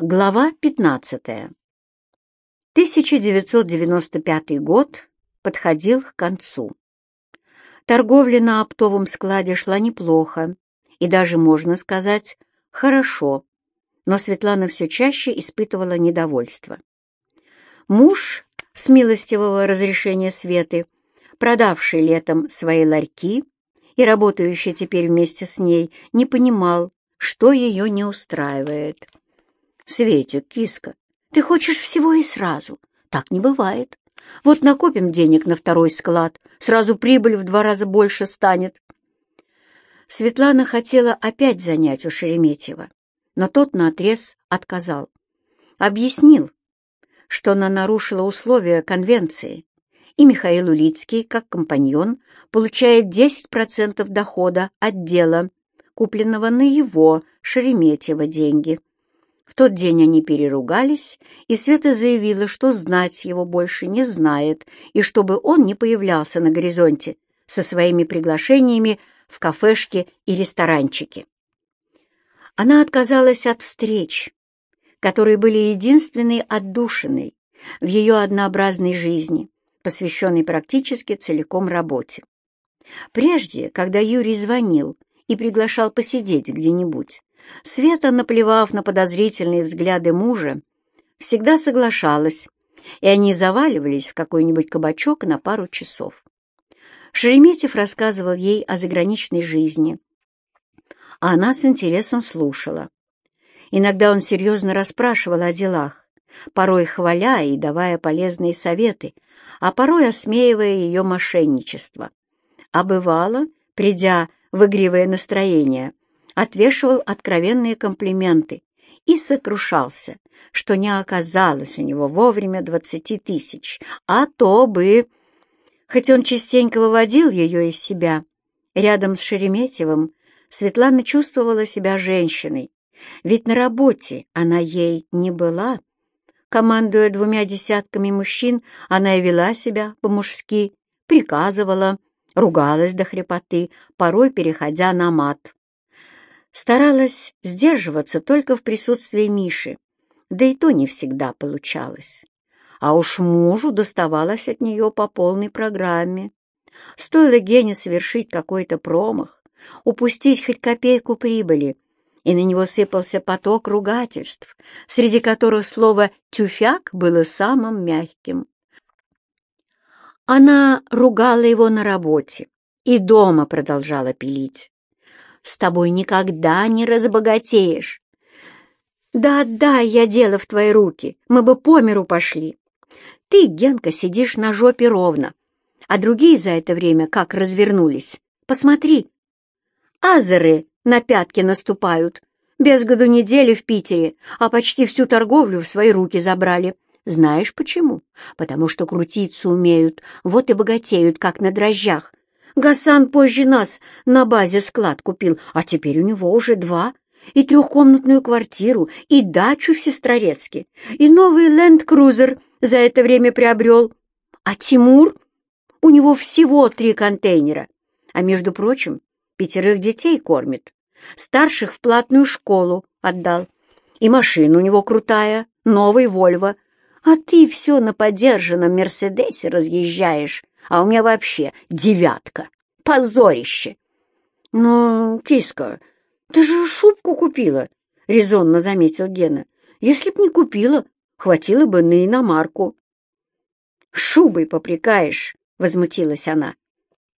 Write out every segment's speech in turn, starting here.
Глава 15. 1995 год подходил к концу. Торговля на оптовом складе шла неплохо, и даже, можно сказать, хорошо, но Светлана все чаще испытывала недовольство. Муж, с милостивого разрешения Светы, продавший летом свои ларьки и работающий теперь вместе с ней, не понимал, что ее не устраивает. Светик, киска, ты хочешь всего и сразу. Так не бывает. Вот накопим денег на второй склад, сразу прибыль в два раза больше станет. Светлана хотела опять занять у Шереметьева, но тот наотрез отказал. Объяснил, что она нарушила условия конвенции, и Михаил Улицкий, как компаньон, получает 10% дохода от дела, купленного на его, Шереметьево, деньги. В тот день они переругались, и Света заявила, что знать его больше не знает, и чтобы он не появлялся на горизонте со своими приглашениями в кафешки и ресторанчики. Она отказалась от встреч, которые были единственной отдушиной в ее однообразной жизни, посвященной практически целиком работе. Прежде, когда Юрий звонил и приглашал посидеть где-нибудь, Света, наплевав на подозрительные взгляды мужа, всегда соглашалась, и они заваливались в какой-нибудь кабачок на пару часов. Шереметьев рассказывал ей о заграничной жизни, а она с интересом слушала. Иногда он серьезно расспрашивал о делах, порой хваля и давая полезные советы, а порой осмеивая ее мошенничество. А бывало, придя в игривое настроение, отвешивал откровенные комплименты и сокрушался, что не оказалось у него вовремя двадцати тысяч, а то бы... Хоть он частенько выводил ее из себя, рядом с Шереметьевым Светлана чувствовала себя женщиной, ведь на работе она ей не была. Командуя двумя десятками мужчин, она и вела себя по-мужски, приказывала, ругалась до хрипоты, порой переходя на мат старалась сдерживаться только в присутствии Миши, да и то не всегда получалось. А уж мужу доставалось от нее по полной программе. Стоило Гене совершить какой-то промах, упустить хоть копейку прибыли, и на него сыпался поток ругательств, среди которых слово «тюфяк» было самым мягким. Она ругала его на работе и дома продолжала пилить с тобой никогда не разбогатеешь. Да отдай я дело в твои руки, мы бы по миру пошли. Ты, Генка, сидишь на жопе ровно, а другие за это время как развернулись. Посмотри. Азеры на пятки наступают. Без году недели в Питере, а почти всю торговлю в свои руки забрали. Знаешь почему? Потому что крутиться умеют, вот и богатеют, как на дрожжах. Гасан позже нас на базе склад купил, а теперь у него уже два, и трехкомнатную квартиру, и дачу в Сестрорецке, и новый ленд-крузер за это время приобрел. А Тимур? У него всего три контейнера, а, между прочим, пятерых детей кормит. Старших в платную школу отдал. И машина у него крутая, новый Вольво. А ты все на подержанном Мерседесе разъезжаешь а у меня вообще девятка. Позорище!» «Ну, киска, ты же шубку купила», — резонно заметил Гена. «Если б не купила, хватило бы на иномарку». «Шубой попрекаешь», — возмутилась она.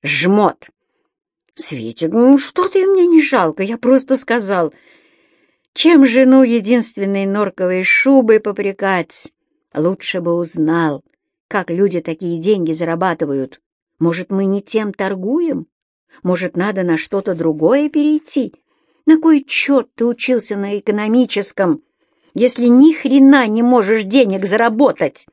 «Жмот!» «Светик, ну что ты мне не жалко, я просто сказал. Чем жену единственной норковой шубой попрекать? Лучше бы узнал, как люди такие деньги зарабатывают? Может, мы не тем торгуем? Может, надо на что-то другое перейти? На кой черт ты учился на экономическом, если ни хрена не можешь денег заработать?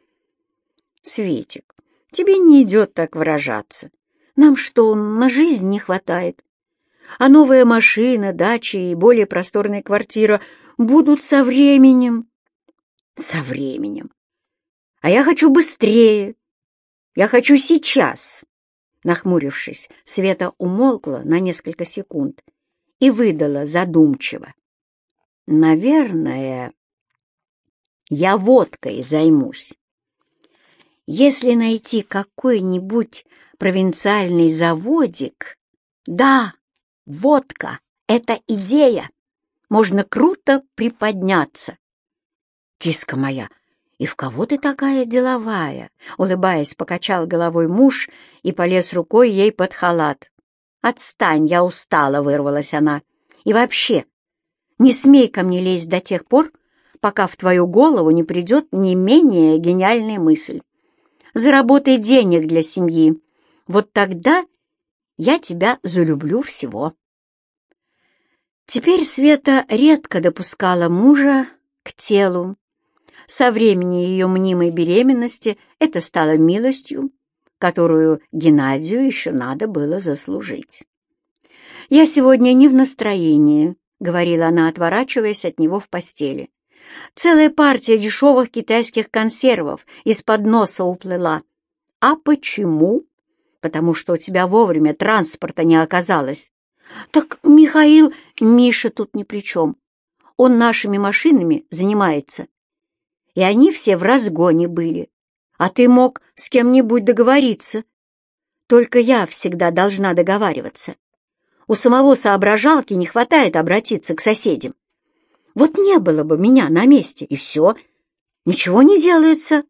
Светик, тебе не идет так выражаться. Нам что, на жизнь не хватает? А новая машина, дача и более просторная квартира будут со временем. Со временем. А я хочу быстрее. Я хочу сейчас. Нахмурившись, Света умолкла на несколько секунд и выдала задумчиво. Наверное, Я водкой займусь. Если найти какой-нибудь провинциальный заводик... Да, водка — это идея. Можно круто приподняться. Киска моя, и в кого ты такая деловая? Улыбаясь, покачал головой муж и полез рукой ей под халат. Отстань, я устала, вырвалась она. И вообще, не смей ко мне лезть до тех пор, пока в твою голову не придет не менее гениальная мысль. Заработай денег для семьи. Вот тогда я тебя залюблю всего. Теперь Света редко допускала мужа к телу. Со времени ее мнимой беременности это стало милостью, которую Геннадию еще надо было заслужить. «Я сегодня не в настроении», — говорила она, отворачиваясь от него в постели. «Целая партия дешевых китайских консервов из-под носа уплыла. А почему?» «Потому что у тебя вовремя транспорта не оказалось». «Так Михаил...» «Миша тут ни при чем. Он нашими машинами занимается. И они все в разгоне были. А ты мог с кем-нибудь договориться. Только я всегда должна договариваться. У самого соображалки не хватает обратиться к соседям. Вот не было бы меня на месте, и все. Ничего не делается.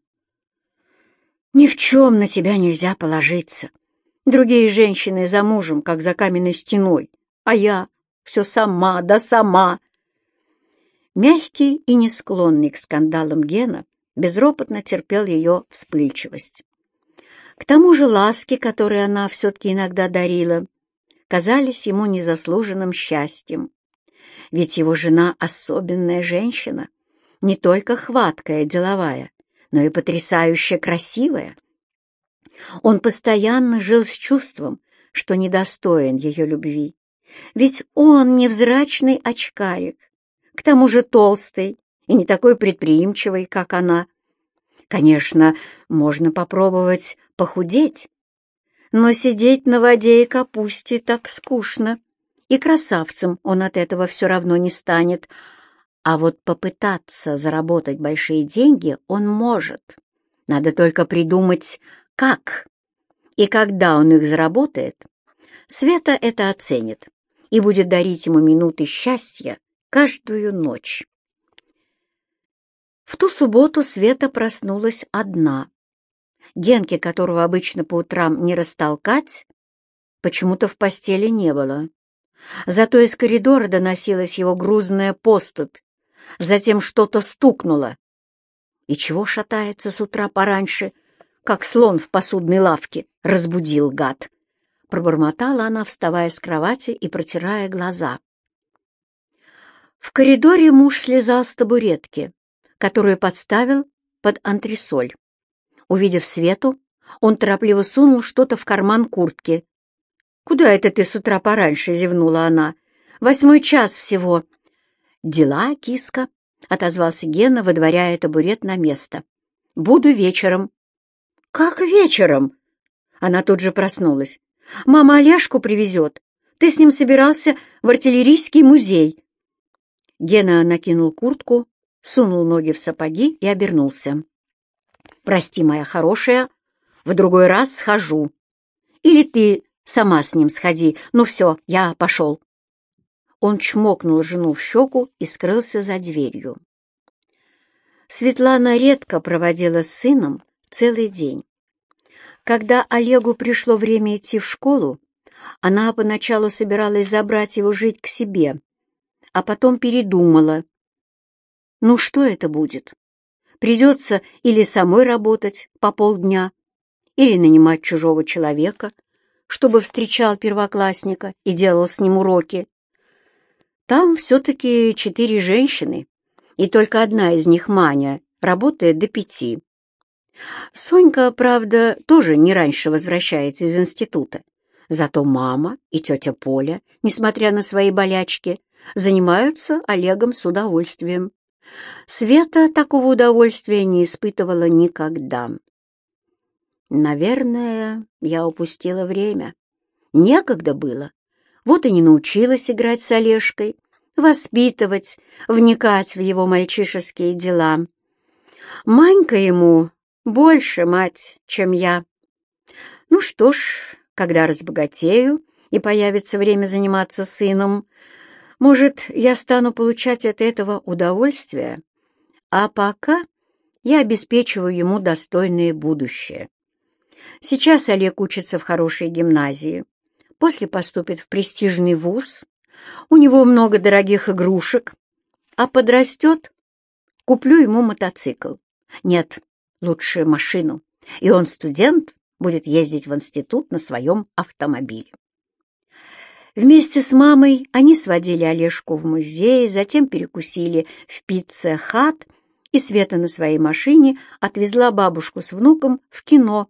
Ни в чем на тебя нельзя положиться. Другие женщины за мужем, как за каменной стеной, а я все сама, да сама. Мягкий и не склонный к скандалам Гена безропотно терпел ее вспыльчивость. К тому же ласки, которые она все-таки иногда дарила, казались ему незаслуженным счастьем. Ведь его жена — особенная женщина, не только хваткая, деловая, но и потрясающе красивая. Он постоянно жил с чувством, что недостоин ее любви. Ведь он невзрачный очкарик, к тому же толстый, и не такой предприимчивый, как она. Конечно, можно попробовать похудеть, но сидеть на воде и капусте так скучно, и красавцем он от этого все равно не станет, а вот попытаться заработать большие деньги он может. Надо только придумать, как. И когда он их заработает, Света это оценит и будет дарить ему минуты счастья каждую ночь. В ту субботу Света проснулась одна. Генки, которого обычно по утрам не растолкать, почему-то в постели не было. Зато из коридора доносилась его грузная поступь. Затем что-то стукнуло. И чего шатается с утра пораньше, как слон в посудной лавке, разбудил гад. Пробормотала она, вставая с кровати и протирая глаза. В коридоре муж слезал с табуретки которую подставил под антресоль. Увидев Свету, он торопливо сунул что-то в карман куртки. «Куда это ты с утра пораньше?» — зевнула она. «Восьмой час всего». «Дела, киска», — отозвался Гена, выдворяя табурет на место. «Буду вечером». «Как вечером?» Она тут же проснулась. «Мама Олежку привезет. Ты с ним собирался в артиллерийский музей». Гена накинул куртку, сунул ноги в сапоги и обернулся. «Прости, моя хорошая, в другой раз схожу. Или ты сама с ним сходи. Ну все, я пошел». Он чмокнул жену в щеку и скрылся за дверью. Светлана редко проводила с сыном целый день. Когда Олегу пришло время идти в школу, она поначалу собиралась забрать его жить к себе, а потом передумала ну что это будет? Придется или самой работать по полдня, или нанимать чужого человека, чтобы встречал первоклассника и делал с ним уроки. Там все-таки четыре женщины, и только одна из них, Маня, работает до пяти. Сонька, правда, тоже не раньше возвращается из института. Зато мама и тетя Поля, несмотря на свои болячки, занимаются Олегом с удовольствием. Света такого удовольствия не испытывала никогда. Наверное, я упустила время. Некогда было. Вот и не научилась играть с Олежкой, воспитывать, вникать в его мальчишеские дела. Манька ему больше мать, чем я. Ну что ж, когда разбогатею и появится время заниматься сыном, может, я стану получать от этого удовольствие, а пока я обеспечиваю ему достойное будущее. Сейчас Олег учится в хорошей гимназии, после поступит в престижный вуз, у него много дорогих игрушек, а подрастет, куплю ему мотоцикл. Нет, лучше машину, и он студент, будет ездить в институт на своем автомобиле. Вместе с мамой они сводили Олежку в музей, затем перекусили в пицце-хат, и Света на своей машине отвезла бабушку с внуком в кино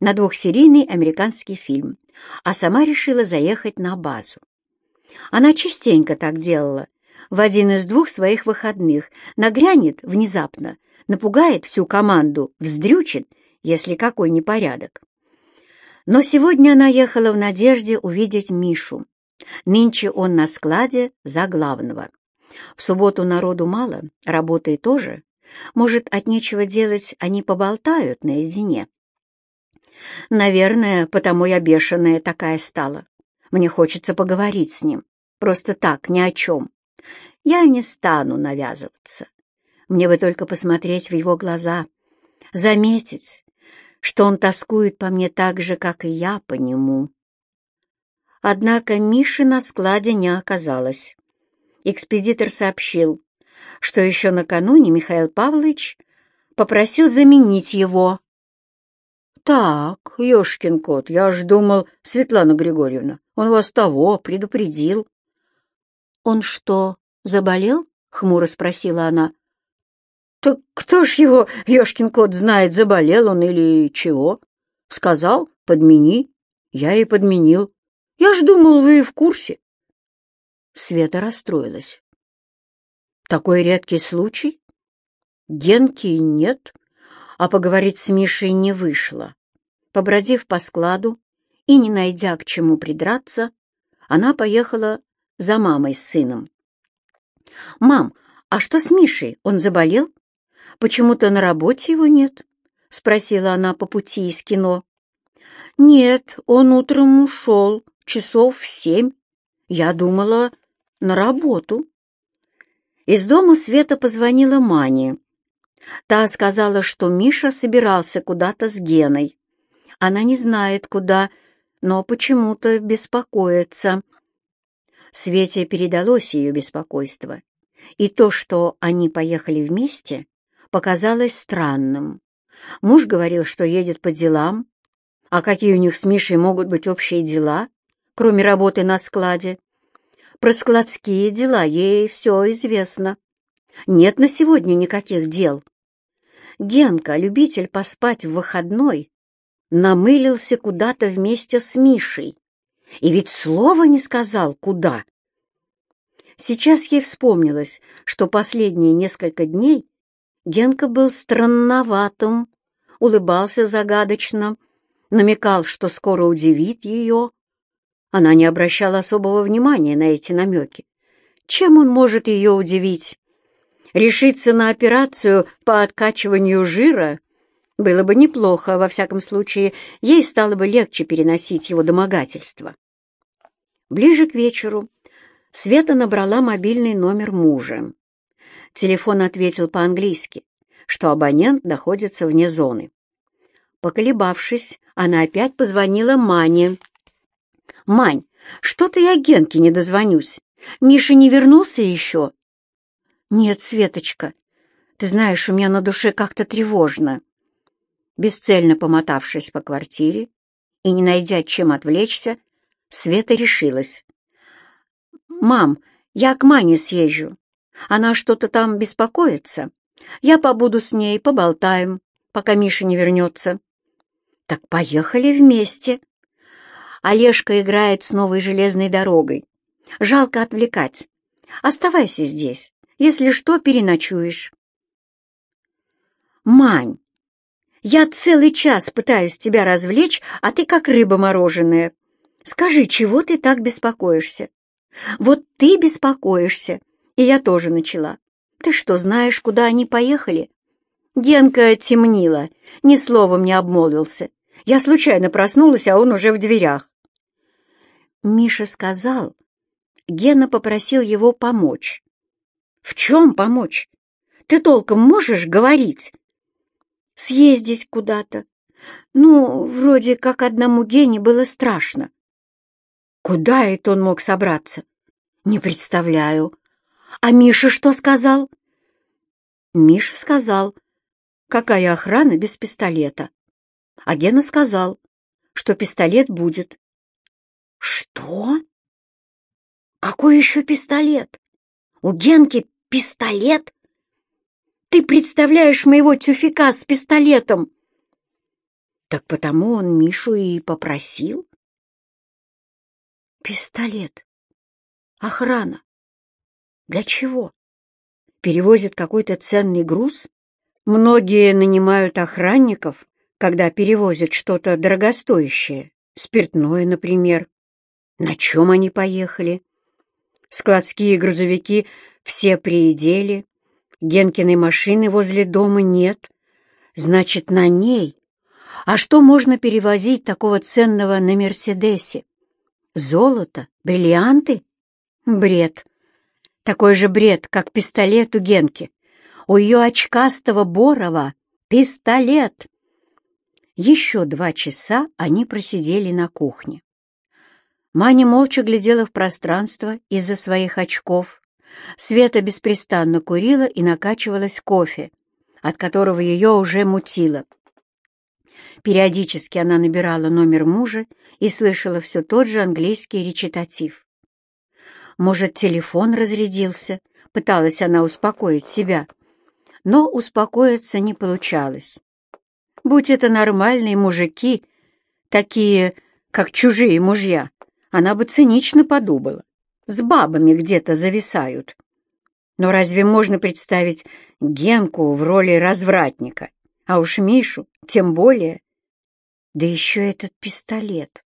на двухсерийный американский фильм, а сама решила заехать на базу. Она частенько так делала. В один из двух своих выходных нагрянет внезапно, напугает всю команду, вздрючит, если какой непорядок. Но сегодня она ехала в надежде увидеть Мишу. Нынче он на складе за главного. В субботу народу мало, работы тоже. Может, от нечего делать они поболтают наедине. Наверное, потому я бешеная такая стала. Мне хочется поговорить с ним. Просто так, ни о чем. Я не стану навязываться. Мне бы только посмотреть в его глаза, заметить, что он тоскует по мне так же, как и я по нему. Однако Миши на складе не оказалось. Экспедитор сообщил, что еще накануне Михаил Павлович попросил заменить его. «Так, ешкин кот, я ж думал, Светлана Григорьевна, он вас того предупредил». «Он что, заболел?» — хмуро спросила она. «Так кто ж его, ешкин кот, знает, заболел он или чего?» «Сказал, подмени. Я и подменил. Я ж думал, вы в курсе». Света расстроилась. «Такой редкий случай? Генки нет, а поговорить с Мишей не вышло. Побродив по складу и не найдя к чему придраться, она поехала за мамой с сыном. «Мам, а что с Мишей? Он заболел?» Почему-то на работе его нет?» — спросила она по пути из кино. «Нет, он утром ушел, часов в семь. Я думала, на работу». Из дома Света позвонила Мане. Та сказала, что Миша собирался куда-то с Геной. Она не знает, куда, но почему-то беспокоится. Свете передалось ее беспокойство. И то, что они поехали вместе, показалось странным. Муж говорил, что едет по делам. А какие у них с Мишей могут быть общие дела, кроме работы на складе? Про складские дела ей все известно. Нет на сегодня никаких дел. Генка, любитель поспать в выходной, намылился куда-то вместе с Мишей. И ведь слова не сказал, куда. Сейчас ей вспомнилось, что последние несколько дней Генка был странноватым, улыбался загадочно, намекал, что скоро удивит ее. Она не обращала особого внимания на эти намеки. Чем он может ее удивить? Решиться на операцию по откачиванию жира было бы неплохо, во всяком случае, ей стало бы легче переносить его домогательство. Ближе к вечеру Света набрала мобильный номер мужа. Телефон ответил по-английски, что абонент находится вне зоны. Поколебавшись, она опять позвонила Мане. «Мань, что-то я Генке не дозвонюсь. Миша не вернулся еще?» «Нет, Светочка, ты знаешь, у меня на душе как-то тревожно». Бесцельно помотавшись по квартире и не найдя чем отвлечься, Света решилась. «Мам, я к Мане съезжу. Она что-то там беспокоится. Я побуду с ней, поболтаем, пока Миша не вернется. Так поехали вместе. Олежка играет с новой железной дорогой. Жалко отвлекать. Оставайся здесь. Если что, переночуешь. Мань, я целый час пытаюсь тебя развлечь, а ты как рыба мороженая. Скажи, чего ты так беспокоишься? Вот ты беспокоишься, и я тоже начала. Ты что, знаешь, куда они поехали? Генка темнила, ни словом не обмолвился. Я случайно проснулась, а он уже в дверях. Миша сказал, Гена попросил его помочь. «В чем помочь? Ты толком можешь говорить?» «Съездить куда-то. Ну, вроде как одному Гене было страшно». «Куда это он мог собраться?» «Не представляю. А Миша что сказал?» Миша сказал, какая охрана без пистолета. А Гена сказал, что пистолет будет. «Что? Какой еще пистолет? У Генки пистолет? Ты представляешь моего тюфика с пистолетом?» Так потому он Мишу и попросил. Пистолет. Охрана. Для чего? Перевозит какой-то ценный груз? Многие нанимают охранников, когда перевозят что-то дорогостоящее, спиртное, например. На чем они поехали? Складские грузовики все приедели, Генкиной машины возле дома нет. Значит, на ней. А что можно перевозить такого ценного на «Мерседесе»? Золото? Бриллианты? Бред. Такой же бред, как пистолет у Генки. У ее очкастого Борова пистолет. Еще два часа они просидели на кухне. Маня молча глядела в пространство из-за своих очков. Света беспрестанно курила и накачивалась кофе, от которого ее уже мутило. Периодически она набирала номер мужа и слышала все тот же английский речитатив. Может, телефон разрядился? Пыталась она успокоить себя. Но успокоиться не получалось. Будь это нормальные мужики, такие, как чужие мужья, она бы цинично подумала. С бабами где-то зависают. Но разве можно представить Генку в роли развратника? А уж Мишу тем более. Да еще этот пистолет.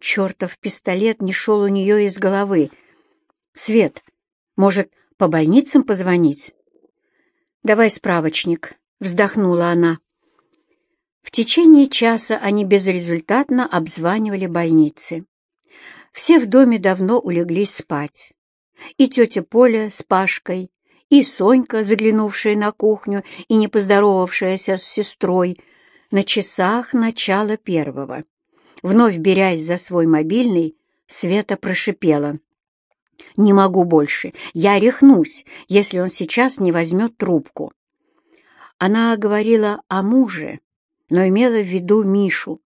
Чертов пистолет не шел у нее из головы, Свет, может, по больницам позвонить? Давай справочник, вздохнула она. В течение часа они безрезультатно обзванивали больницы. Все в доме давно улеглись спать. И тетя Поля с Пашкой, и Сонька, заглянувшая на кухню и не поздоровавшаяся с сестрой, на часах начала первого. Вновь берясь за свой мобильный, Света прошипела. Не могу больше. Я рехнусь, если он сейчас не возьмет трубку. Она говорила о муже, но имела в виду Мишу.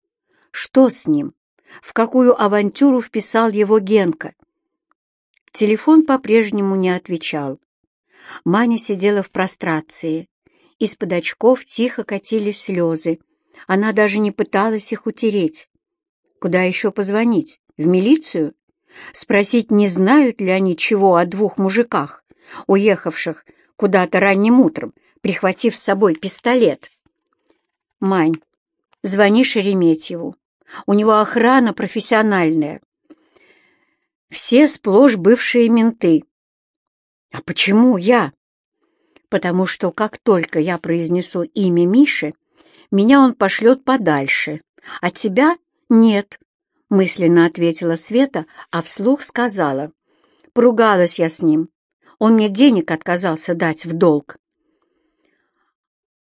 Что с ним? В какую авантюру вписал его Генка? Телефон по-прежнему не отвечал. Маня сидела в прострации. Из-под очков тихо катились слезы. Она даже не пыталась их утереть. Куда еще позвонить? В милицию? Спросить, не знают ли они чего о двух мужиках, уехавших куда-то ранним утром, прихватив с собой пистолет. «Мань, звони Шереметьеву. У него охрана профессиональная. Все сплошь бывшие менты. А почему я? Потому что как только я произнесу имя Миши, меня он пошлет подальше, а тебя нет, мысленно ответила Света, а вслух сказала. Поругалась я с ним. Он мне денег отказался дать в долг.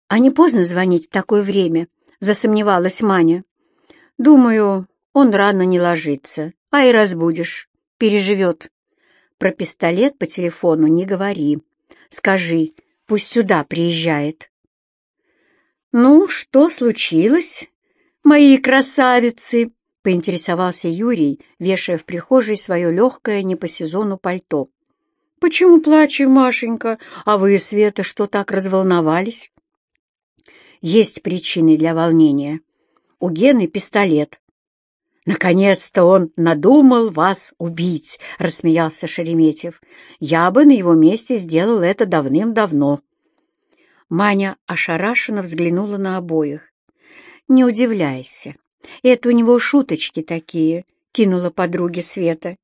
«А не поздно звонить в такое время?» — засомневалась Маня. «Думаю, он рано не ложится, а и разбудишь, переживет. Про пистолет по телефону не говори. Скажи, пусть сюда приезжает». «Ну, что случилось, мои красавицы?» Поинтересовался Юрий, вешая в прихожей свое легкое не по сезону пальто. «Почему плачем, Машенька? А вы, Света, что так разволновались?» «Есть причины для волнения. У Гены пистолет». «Наконец-то он надумал вас убить», — рассмеялся Шереметьев. «Я бы на его месте сделал это давным-давно». Маня ошарашенно взглянула на обоих. «Не удивляйся. Это у него шуточки такие, — кинула подруге Света.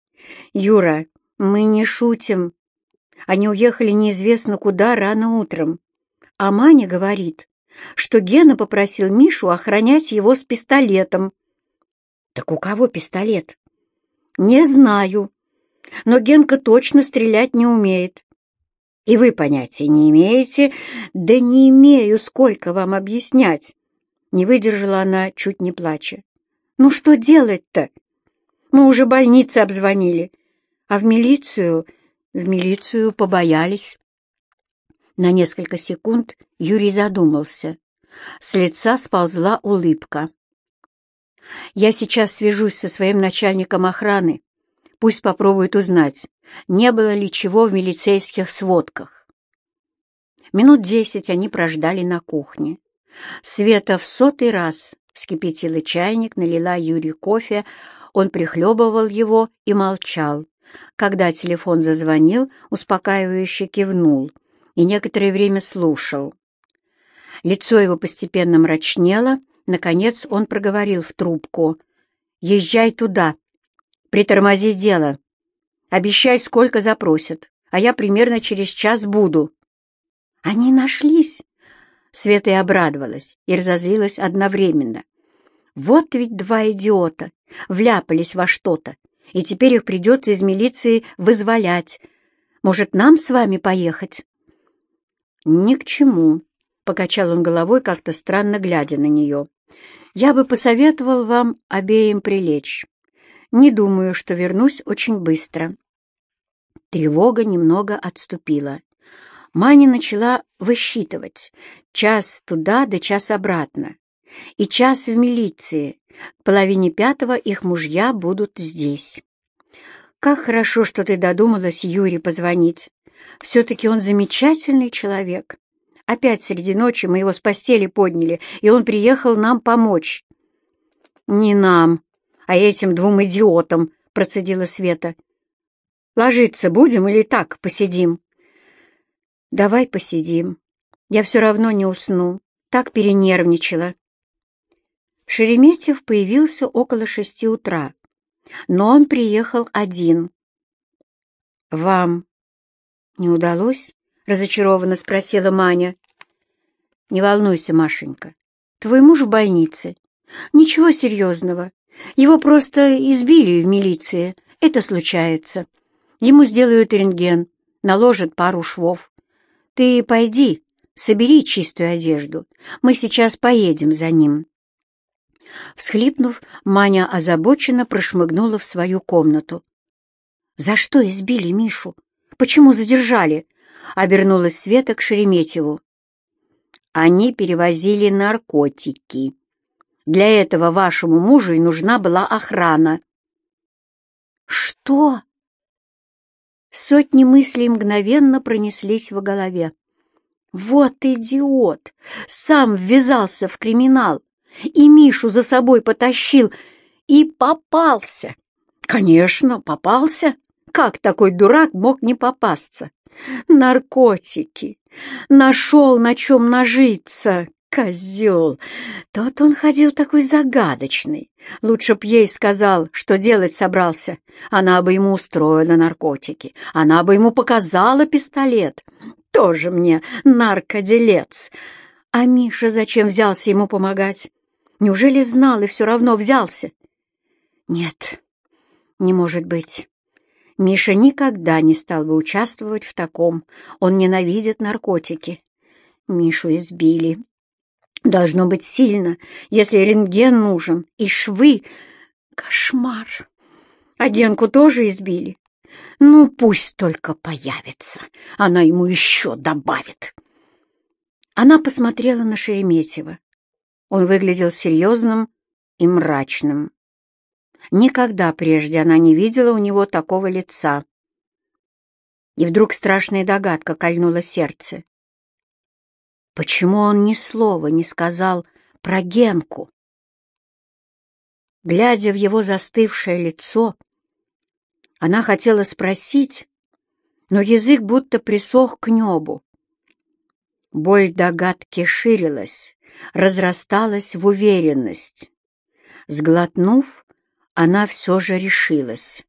Юра, мы не шутим. Они уехали неизвестно куда рано утром. а Маня говорит, что Гена попросил Мишу охранять его с пистолетом. Так у кого пистолет? Не знаю, но Генка точно стрелять не умеет. И вы понятия не имеете? Да не имею, сколько вам объяснять. Не выдержала она, чуть не плача. Ну что делать-то? Мы уже больницы обзвонили, а в милицию, в милицию побоялись. На несколько секунд Юрий задумался. С лица сползла улыбка. «Я сейчас свяжусь со своим начальником охраны. Пусть попробует узнать, не было ли чего в милицейских сводках». Минут десять они прождали на кухне. Света в сотый раз вскипятила чайник, налила Юрию кофе, он прихлебывал его и молчал. Когда телефон зазвонил, успокаивающе кивнул и некоторое время слушал. Лицо его постепенно мрачнело, наконец он проговорил в трубку. «Езжай туда, притормози дело. Обещай, сколько запросят, а я примерно через час буду». «Они нашлись!» Света и обрадовалась, и разозлилась одновременно. «Вот ведь два идиота! Вляпались во что-то, и теперь их придется из милиции вызволять. Может, нам с вами поехать?» «Ни к чему», — покачал он головой, как-то странно глядя на нее. «Я бы посоветовал вам обеим прилечь. Не думаю, что вернусь очень быстро». Тревога немного отступила. Маня начала высчитывать. Час туда да час обратно. И час в милиции. К половине пятого их мужья будут здесь. «Как хорошо, что ты додумалась Юре позвонить. Все-таки он замечательный человек. Опять среди ночи мы его с постели подняли, и он приехал нам помочь». «Не нам, а этим двум идиотам», — процедила Света. «Ложиться будем или так посидим?» «Давай посидим. Я все равно не усну. Так перенервничала». Шереметьев появился около шести утра, но он приехал один. «Вам «Не удалось?» — разочарованно спросила Маня. «Не волнуйся, Машенька. Твой муж в больнице. Ничего серьезного. Его просто избили в милиции. Это случается. Ему сделают рентген, наложат пару швов. Ты пойди, собери чистую одежду. Мы сейчас поедем за ним». Всхлипнув, Маня озабоченно прошмыгнула в свою комнату. «За что избили Мишу?» Почему задержали?» — обернулась Света к Шереметьеву. «Они перевозили наркотики. Для этого вашему мужу и нужна была охрана». «Что?» Сотни мыслей мгновенно пронеслись в голове. «Вот идиот! Сам ввязался в криминал, и Мишу за собой потащил, и попался!» «Конечно, попался!» Как такой дурак мог не попасться? Наркотики! Нашел, на чем нажиться! Козел! Тот он ходил такой загадочный. Лучше б ей сказал, что делать собрался. Она бы ему устроила наркотики. Она бы ему показала пистолет. Тоже мне наркоделец. А Миша зачем взялся ему помогать? Неужели знал и все равно взялся? Нет, не может быть. Миша никогда не стал бы участвовать в таком. Он ненавидит наркотики. Мишу избили. Должно быть сильно, если рентген нужен, и швы. Кошмар. А Генку тоже избили. Ну, пусть только появится. Она ему еще добавит. Она посмотрела на Шереметьева. Он выглядел серьезным и мрачным. Никогда прежде она не видела у него такого лица. И вдруг страшная догадка кольнула сердце. Почему он ни слова не сказал про Генку? Глядя в его застывшее лицо, она хотела спросить, но язык будто присох к небу. Боль догадки ширилась, разрасталась в уверенность. Сглотнув, она все же решилась.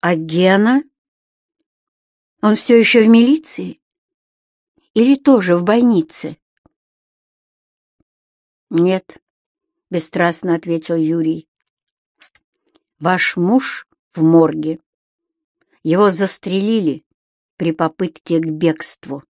«А Гена? Он все еще в милиции?» Или тоже в больнице?» «Нет», — бесстрастно ответил Юрий. «Ваш муж в морге. Его застрелили при попытке к бегству».